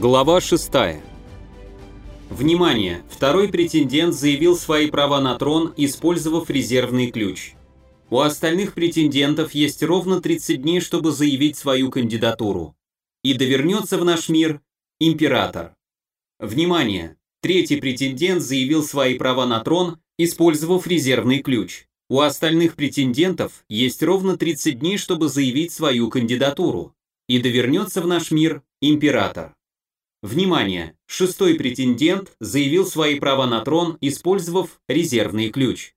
Глава 6. Внимание! Второй претендент заявил свои права на трон, использовав резервный ключ. У остальных претендентов есть ровно 30 дней, чтобы заявить свою кандидатуру. И довернется в наш мир император. Внимание! Третий претендент заявил свои права на трон, использовав резервный ключ. У остальных претендентов есть ровно 30 дней, чтобы заявить свою кандидатуру. И довернется в наш мир император. Внимание! Шестой претендент заявил свои права на трон, использовав резервный ключ.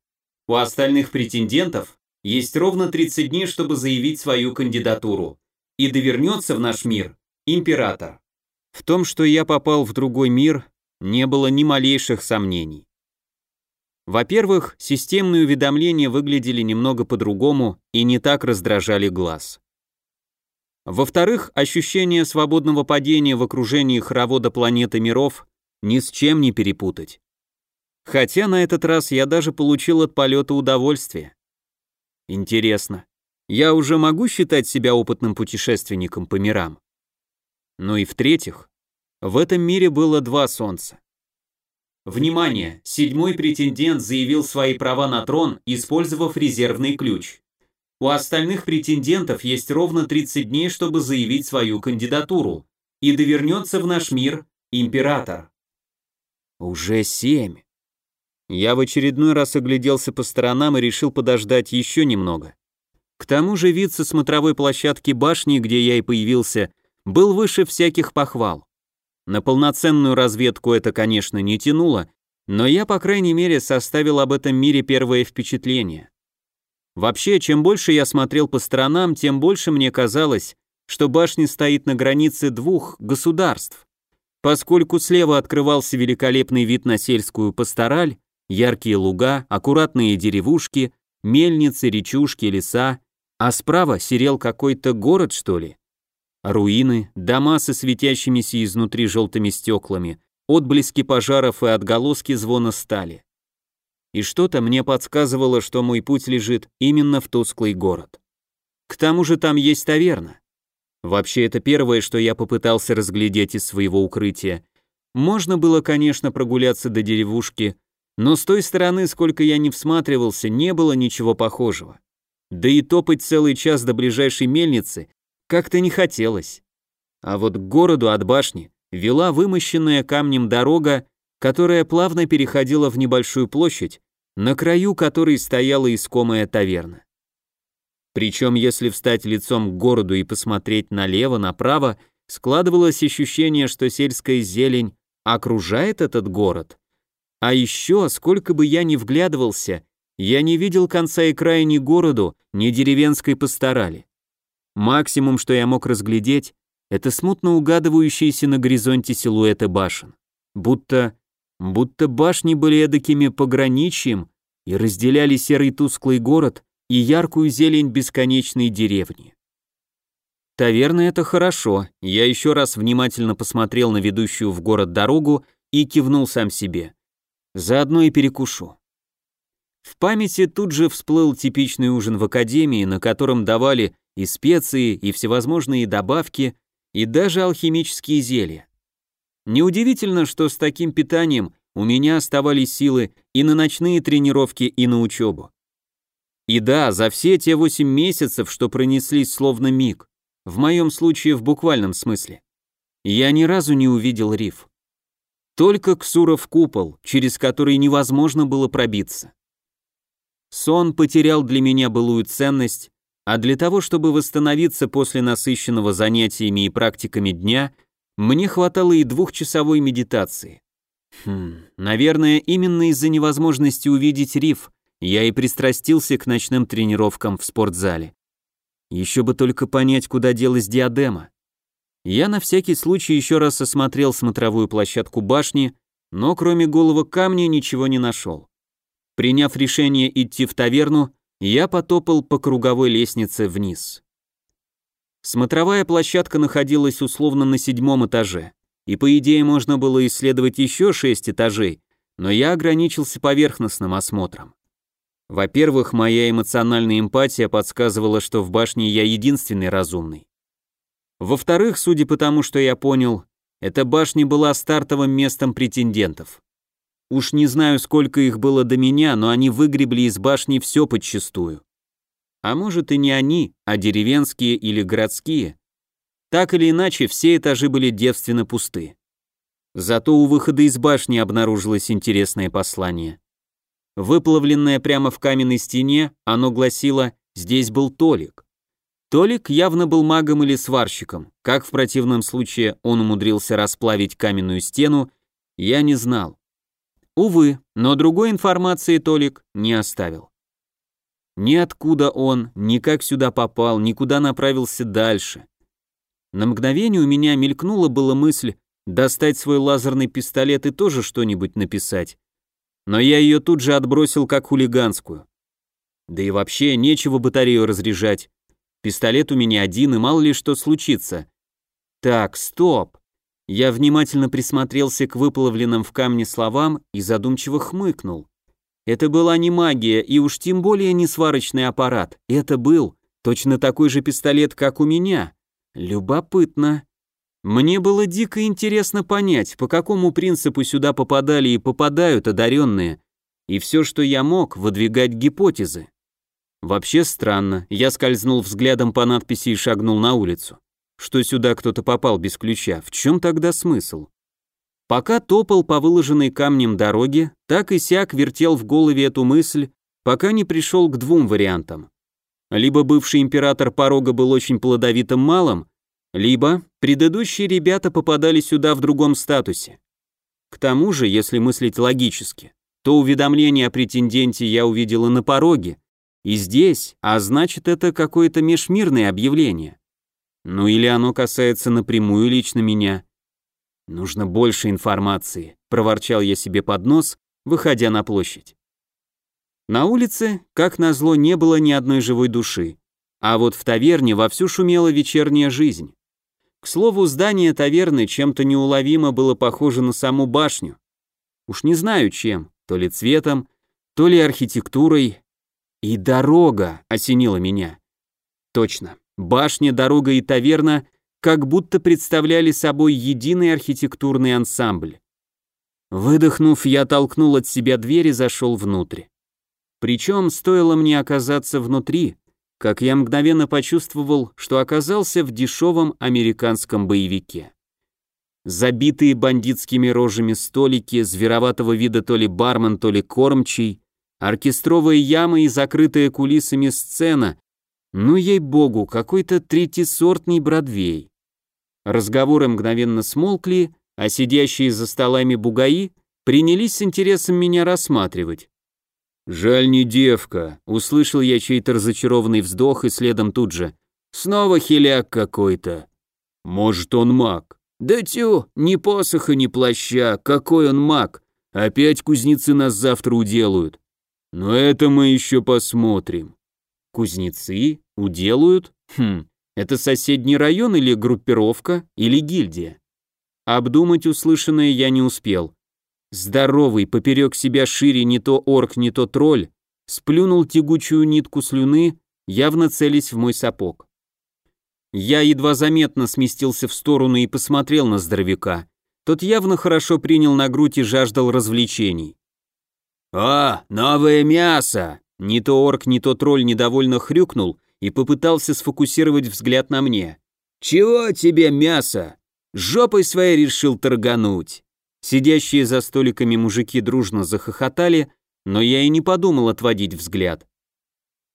У остальных претендентов есть ровно 30 дней, чтобы заявить свою кандидатуру. И довернется в наш мир император. В том, что я попал в другой мир, не было ни малейших сомнений. Во-первых, системные уведомления выглядели немного по-другому и не так раздражали глаз. Во-вторых, ощущение свободного падения в окружении хоровода планеты миров ни с чем не перепутать. Хотя на этот раз я даже получил от полета удовольствие. Интересно, я уже могу считать себя опытным путешественником по мирам? Ну и в-третьих, в этом мире было два солнца. Внимание! Седьмой претендент заявил свои права на трон, использовав резервный ключ. У остальных претендентов есть ровно 30 дней, чтобы заявить свою кандидатуру. И довернется в наш мир император. Уже семь. Я в очередной раз огляделся по сторонам и решил подождать еще немного. К тому же вид со смотровой площадки башни, где я и появился, был выше всяких похвал. На полноценную разведку это, конечно, не тянуло, но я, по крайней мере, составил об этом мире первое впечатление. Вообще, чем больше я смотрел по сторонам, тем больше мне казалось, что башня стоит на границе двух государств. Поскольку слева открывался великолепный вид на сельскую пастораль, яркие луга, аккуратные деревушки, мельницы, речушки, леса, а справа серел какой-то город, что ли. Руины, дома со светящимися изнутри желтыми стеклами, отблески пожаров и отголоски звона стали и что-то мне подсказывало, что мой путь лежит именно в тусклый город. К тому же там есть таверна. Вообще, это первое, что я попытался разглядеть из своего укрытия. Можно было, конечно, прогуляться до деревушки, но с той стороны, сколько я не всматривался, не было ничего похожего. Да и топать целый час до ближайшей мельницы как-то не хотелось. А вот к городу от башни вела вымощенная камнем дорога, которая плавно переходила в небольшую площадь, на краю которой стояла искомая таверна. Причем, если встать лицом к городу и посмотреть налево, направо, складывалось ощущение, что сельская зелень окружает этот город. А еще, сколько бы я ни вглядывался, я не видел конца и края ни городу, ни деревенской пасторали. Максимум, что я мог разглядеть, это смутно угадывающиеся на горизонте силуэты башен. Будто будто башни были эдакими пограничьем и разделяли серый тусклый город и яркую зелень бесконечной деревни. Таверна это хорошо, я еще раз внимательно посмотрел на ведущую в город дорогу и кивнул сам себе. Заодно и перекушу. В памяти тут же всплыл типичный ужин в академии, на котором давали и специи, и всевозможные добавки, и даже алхимические зелья. Неудивительно, что с таким питанием у меня оставались силы и на ночные тренировки, и на учебу. И да, за все те восемь месяцев, что пронеслись словно миг, в моем случае в буквальном смысле, я ни разу не увидел риф. Только Ксуров купол, через который невозможно было пробиться. Сон потерял для меня былую ценность, а для того, чтобы восстановиться после насыщенного занятиями и практиками дня, мне хватало и двухчасовой медитации. Хм, наверное, именно из-за невозможности увидеть риф я и пристрастился к ночным тренировкам в спортзале. Еще бы только понять, куда делась диадема. Я на всякий случай еще раз осмотрел смотровую площадку башни, но кроме голого камня ничего не нашел. Приняв решение идти в таверну, я потопал по круговой лестнице вниз. Смотровая площадка находилась условно на седьмом этаже, и по идее можно было исследовать еще шесть этажей, но я ограничился поверхностным осмотром. Во-первых, моя эмоциональная эмпатия подсказывала, что в башне я единственный разумный. Во-вторых, судя по тому, что я понял, эта башня была стартовым местом претендентов. Уж не знаю, сколько их было до меня, но они выгребли из башни все подчистую. А может и не они, а деревенские или городские. Так или иначе, все этажи были девственно пусты. Зато у выхода из башни обнаружилось интересное послание. Выплавленное прямо в каменной стене, оно гласило «Здесь был Толик». Толик явно был магом или сварщиком. Как в противном случае он умудрился расплавить каменную стену, я не знал. Увы, но другой информации Толик не оставил. Ни откуда он, ни как сюда попал, никуда направился дальше. На мгновение у меня мелькнула была мысль достать свой лазерный пистолет и тоже что-нибудь написать. Но я ее тут же отбросил как хулиганскую. Да и вообще нечего батарею разряжать. Пистолет у меня один, и мало ли что случится. Так, стоп. Я внимательно присмотрелся к выплавленным в камне словам и задумчиво хмыкнул. Это была не магия, и уж тем более не сварочный аппарат. Это был точно такой же пистолет, как у меня. Любопытно. Мне было дико интересно понять, по какому принципу сюда попадали и попадают одаренные, и все, что я мог, выдвигать гипотезы. Вообще странно, я скользнул взглядом по надписи и шагнул на улицу. Что сюда кто-то попал без ключа, в чем тогда смысл? Пока топал по выложенной камнем дороге, так и сяк вертел в голове эту мысль, пока не пришел к двум вариантам. Либо бывший император порога был очень плодовитым малым, либо предыдущие ребята попадали сюда в другом статусе. К тому же, если мыслить логически, то уведомление о претенденте я увидела на пороге, и здесь, а значит это какое-то межмирное объявление. Ну или оно касается напрямую лично меня. Нужно больше информации, проворчал я себе под нос, выходя на площадь. На улице, как назло, не было ни одной живой души, а вот в таверне вовсю шумела вечерняя жизнь. К слову, здание таверны чем-то неуловимо было похоже на саму башню. Уж не знаю чем, то ли цветом, то ли архитектурой, и дорога осенила меня. Точно, башня, дорога и таверна как будто представляли собой единый архитектурный ансамбль. Выдохнув, я толкнул от себя дверь и зашел внутрь. Причем стоило мне оказаться внутри, как я мгновенно почувствовал, что оказался в дешевом американском боевике. Забитые бандитскими рожами столики, звероватого вида то ли бармен, то ли кормчий, оркестровая яма и закрытая кулисами сцена. Ну, ей-богу, какой-то третисортный Бродвей. Разговоры мгновенно смолкли, а сидящие за столами бугаи принялись с интересом меня рассматривать. «Жаль не девка», — услышал я чей-то разочарованный вздох и следом тут же. «Снова хиляк какой-то». «Может, он маг?» «Да тю, ни посоха, ни плаща, какой он маг. Опять кузнецы нас завтра уделают. Но это мы еще посмотрим. Кузнецы уделают? Хм, это соседний район или группировка, или гильдия? Обдумать услышанное я не успел. Здоровый, поперек себя шире не то орк, не то тролль, сплюнул тягучую нитку слюны, явно целясь в мой сапог. Я едва заметно сместился в сторону и посмотрел на здоровяка. Тот явно хорошо принял на грудь и жаждал развлечений. «А, новое мясо!» Не то орк, не то тролль недовольно хрюкнул и попытался сфокусировать взгляд на мне. «Чего тебе мясо?» Жопой своей решил торгануть. Сидящие за столиками мужики дружно захохотали, но я и не подумал отводить взгляд.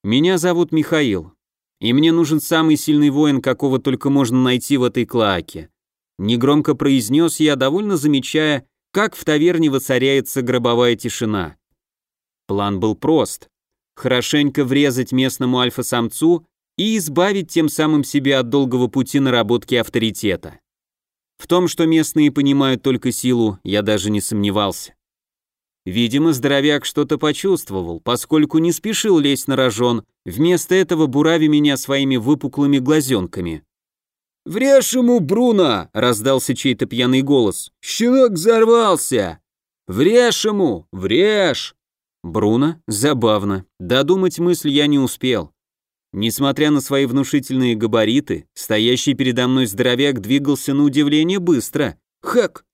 «Меня зовут Михаил, и мне нужен самый сильный воин, какого только можно найти в этой клоаке». Негромко произнес я, довольно замечая, как в таверне воцаряется гробовая тишина. План был прост. Хорошенько врезать местному альфа-самцу и избавить тем самым себя от долгого пути наработки авторитета. В том, что местные понимают только силу, я даже не сомневался. Видимо, здоровяк что-то почувствовал, поскольку не спешил лезть на рожон, вместо этого бурави меня своими выпуклыми глазенками. «Врежь ему, Бруно!» — раздался чей-то пьяный голос. «Щенок взорвался!» «Врежь ему! Врежь!» Бруно? Забавно. Додумать мысль я не успел. Несмотря на свои внушительные габариты, стоящий передо мной здоровяк двигался на удивление быстро, Хэк!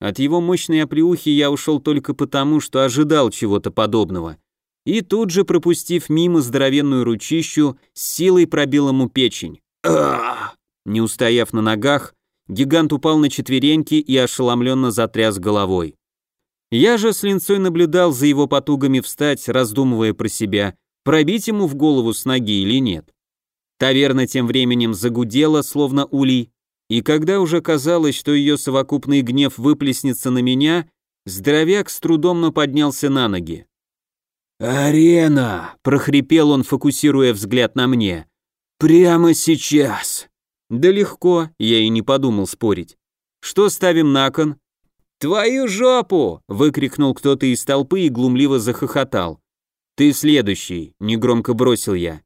От его мощной оплеухи я ушел только потому, что ожидал чего-то подобного. И тут же, пропустив мимо здоровенную ручищу, с силой пробил ему печень. Не устояв на ногах, гигант упал на четвереньки и ошеломленно затряс головой. Я же с линцой наблюдал за его потугами встать, раздумывая про себя, пробить ему в голову с ноги или нет. Таверна тем временем загудела, словно улей, и когда уже казалось, что ее совокупный гнев выплеснется на меня, здоровяк с трудом но поднялся на ноги. «Арена!» — прохрипел он, фокусируя взгляд на мне. «Прямо сейчас!» «Да легко», — я и не подумал спорить. «Что ставим на кон?» «Твою жопу!» — выкрикнул кто-то из толпы и глумливо захохотал. «Ты следующий», — негромко бросил я.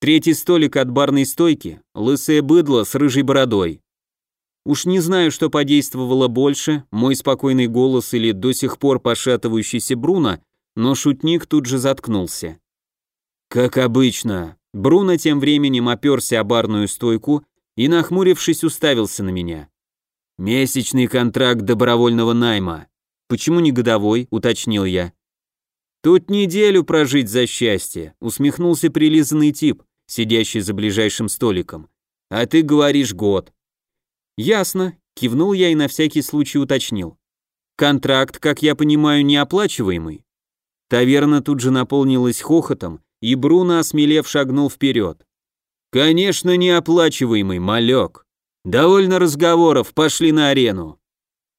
«Третий столик от барной стойки, лысое быдло с рыжей бородой». Уж не знаю, что подействовало больше, мой спокойный голос или до сих пор пошатывающийся Бруно, но шутник тут же заткнулся. Как обычно, Бруно тем временем оперся о барную стойку и, нахмурившись, уставился на меня. «Месячный контракт добровольного найма. Почему не годовой?» — уточнил я. «Тут неделю прожить за счастье», — усмехнулся прилизанный тип, сидящий за ближайшим столиком. «А ты говоришь год». «Ясно», — кивнул я и на всякий случай уточнил. «Контракт, как я понимаю, неоплачиваемый?» Таверна тут же наполнилась хохотом, и Бруно, осмелев, шагнул вперед. «Конечно, неоплачиваемый, малек. Довольно разговоров, пошли на арену».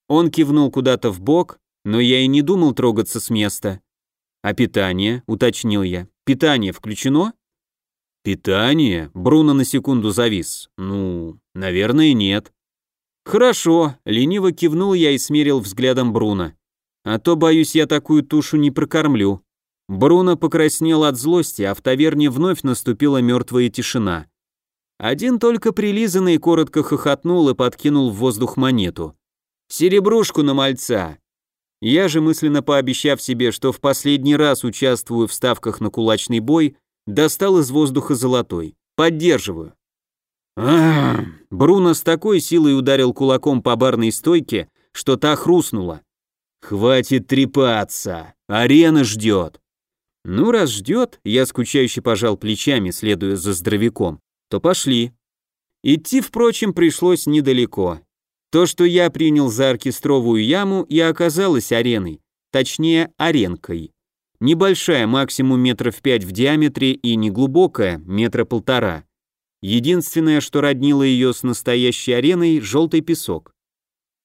Он кивнул куда-то в бок, но я и не думал трогаться с места. «А питание?» — уточнил я. «Питание включено?» «Питание?» — Бруно на секунду завис. «Ну, наверное, нет». «Хорошо», — лениво кивнул я и смерил взглядом Бруно. «А то, боюсь, я такую тушу не прокормлю». Бруно покраснел от злости, а в таверне вновь наступила мертвая тишина. Один только прилизанный коротко хохотнул и подкинул в воздух монету. «Серебрушку на мальца!» Я же, мысленно пообещав себе, что в последний раз участвую в ставках на кулачный бой, достал из воздуха золотой. Поддерживаю. Бруно с такой силой ударил кулаком по барной стойке, что та хрустнула. «Хватит трепаться! Арена ждет!» «Ну, раз ждет», я скучающе пожал плечами, следуя за здоровяком, то пошли. Идти, впрочем, пришлось недалеко. То, что я принял за оркестровую яму, и оказалось ареной, точнее, аренкой. Небольшая, максимум метров пять в диаметре и неглубокая, метра полтора. Единственное, что роднило ее с настоящей ареной, желтый песок.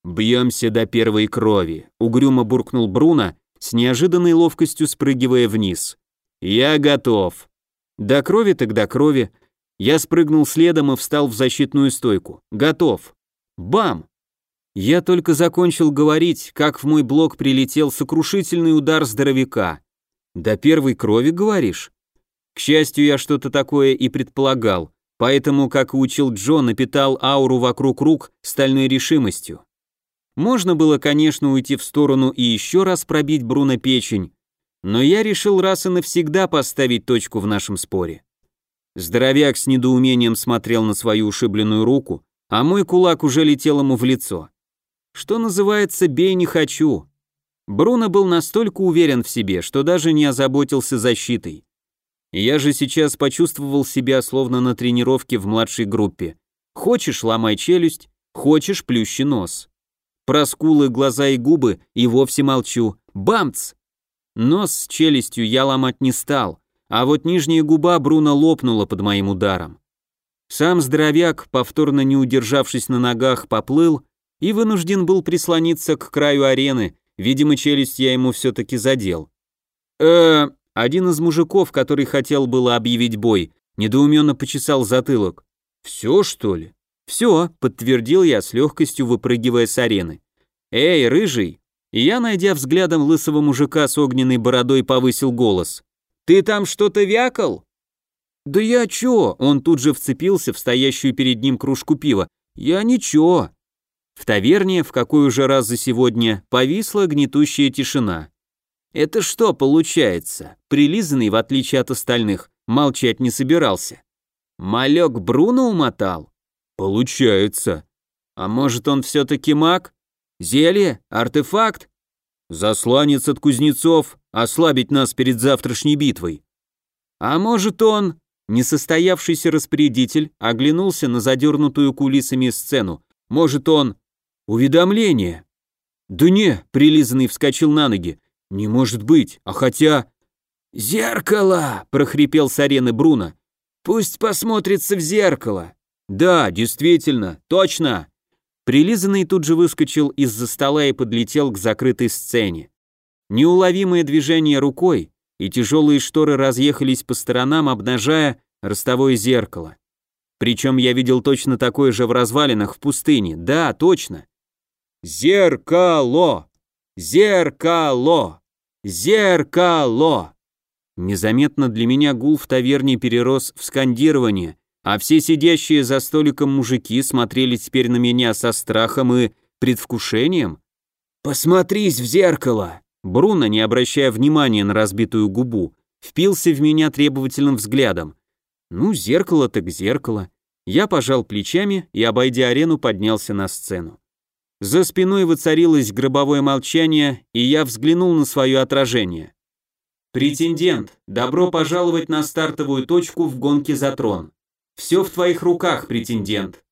«Бьемся до первой крови», — угрюмо буркнул Бруно, с неожиданной ловкостью спрыгивая вниз. «Я готов». До крови до крови. Я спрыгнул следом и встал в защитную стойку. Готов. Бам! Я только закончил говорить, как в мой блок прилетел сокрушительный удар здоровяка. До первой крови, говоришь? К счастью, я что-то такое и предполагал, поэтому, как и учил Джо, напитал ауру вокруг рук стальной решимостью. Можно было, конечно, уйти в сторону и еще раз пробить Бруно печень, но я решил раз и навсегда поставить точку в нашем споре. Здоровяк с недоумением смотрел на свою ушибленную руку, а мой кулак уже летел ему в лицо. Что называется, бей не хочу. Бруно был настолько уверен в себе, что даже не озаботился защитой. Я же сейчас почувствовал себя словно на тренировке в младшей группе. Хочешь, ломай челюсть, хочешь, плющи нос. Про скулы, глаза и губы и вовсе молчу. Бамц! Нос с челюстью я ломать не стал, а вот нижняя губа Бруно лопнула под моим ударом. Сам здоровяк, повторно не удержавшись на ногах, поплыл, и вынужден был прислониться к краю арены, видимо, челюсть я ему все-таки задел. э один из мужиков, который хотел было объявить бой, недоуменно почесал затылок. «Все, что ли?» «Все», — подтвердил я с легкостью, выпрыгивая с арены. «Эй, рыжий!» И я, найдя взглядом лысого мужика с огненной бородой, повысил голос. «Ты там что-то вякал?» «Да я чё?» Он тут же вцепился в стоящую перед ним кружку пива. «Я ничего». В таверне, в какой уже раз за сегодня, повисла гнетущая тишина. Это что получается? Прилизанный, в отличие от остальных, молчать не собирался. Малек Бруно умотал? Получается. А может он все-таки маг? Зелье? Артефакт? Засланец от кузнецов, ослабить нас перед завтрашней битвой. А может он... Несостоявшийся распорядитель оглянулся на задернутую кулисами сцену. Может он... Уведомление? Да не, прилизанный вскочил на ноги. Не может быть, а хотя... «Зеркало!» — прохрипел с арены Бруно. «Пусть посмотрится в зеркало!» «Да, действительно, точно!» Прилизанный тут же выскочил из-за стола и подлетел к закрытой сцене. Неуловимое движение рукой, и тяжелые шторы разъехались по сторонам, обнажая ростовое зеркало. Причем я видел точно такое же в развалинах в пустыне. Да, точно. Зеркало! Зеркало! Зеркало! Незаметно для меня гул в таверне перерос в скандирование, а все сидящие за столиком мужики смотрели теперь на меня со страхом и предвкушением. «Посмотрись в зеркало!» Бруно, не обращая внимания на разбитую губу, впился в меня требовательным взглядом. Ну, зеркало так зеркало. Я пожал плечами и, обойдя арену, поднялся на сцену. За спиной воцарилось гробовое молчание, и я взглянул на свое отражение. «Претендент, добро пожаловать на стартовую точку в гонке за трон. Все в твоих руках, претендент.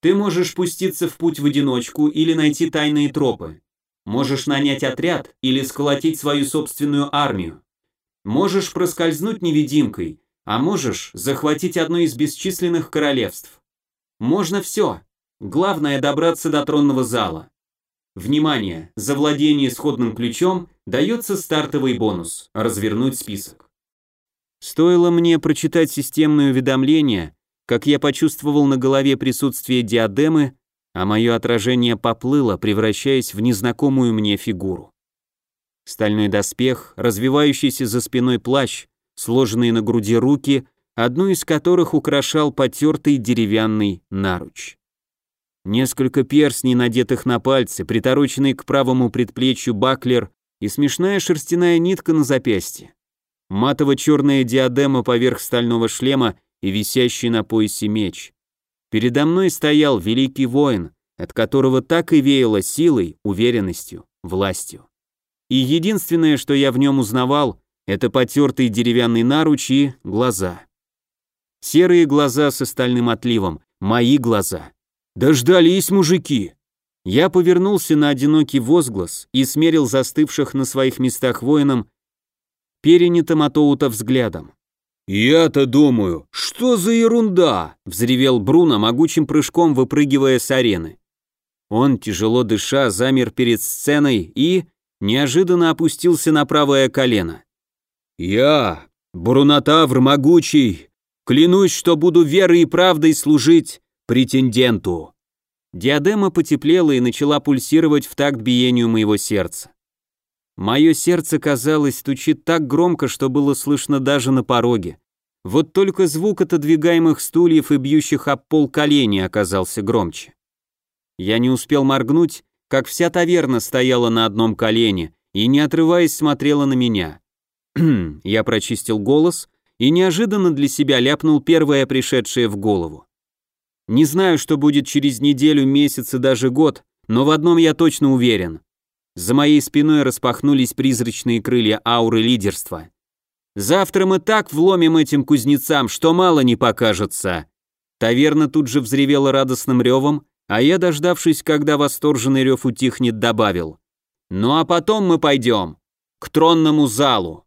Ты можешь пуститься в путь в одиночку или найти тайные тропы. Можешь нанять отряд или сколотить свою собственную армию. Можешь проскользнуть невидимкой, а можешь захватить одно из бесчисленных королевств. Можно все. Главное добраться до тронного зала. Внимание! За владение сходным ключом дается стартовый бонус – развернуть список. Стоило мне прочитать системное уведомление, как я почувствовал на голове присутствие диадемы а мое отражение поплыло, превращаясь в незнакомую мне фигуру. Стальной доспех, развивающийся за спиной плащ, сложенные на груди руки, одну из которых украшал потертый деревянный наруч. Несколько перстней, надетых на пальцы, притороченный к правому предплечью баклер и смешная шерстяная нитка на запястье. Матово-черная диадема поверх стального шлема и висящий на поясе меч. Передо мной стоял великий воин, от которого так и веяло силой, уверенностью, властью. И единственное, что я в нем узнавал, это потертые деревянные наручи, глаза. Серые глаза с остальным отливом, мои глаза. Дождались мужики! Я повернулся на одинокий возглас и смерил застывших на своих местах воинам перенятым от Оута взглядом. «Я-то думаю, что за ерунда!» — взревел Бруно, могучим прыжком выпрыгивая с арены. Он, тяжело дыша, замер перед сценой и неожиданно опустился на правое колено. «Я, Брунотавр могучий, клянусь, что буду верой и правдой служить претенденту!» Диадема потеплела и начала пульсировать в такт биению моего сердца. Мое сердце, казалось, стучит так громко, что было слышно даже на пороге. Вот только звук отодвигаемых стульев и бьющих об пол коленей оказался громче. Я не успел моргнуть, как вся таверна стояла на одном колене и, не отрываясь, смотрела на меня. Я прочистил голос и неожиданно для себя ляпнул первое пришедшее в голову. Не знаю, что будет через неделю, месяц и даже год, но в одном я точно уверен. За моей спиной распахнулись призрачные крылья ауры лидерства. Завтра мы так вломим этим кузнецам, что мало не покажется. Таверна тут же взревела радостным ревом, а я, дождавшись, когда восторженный рев утихнет, добавил. Ну а потом мы пойдем к тронному залу.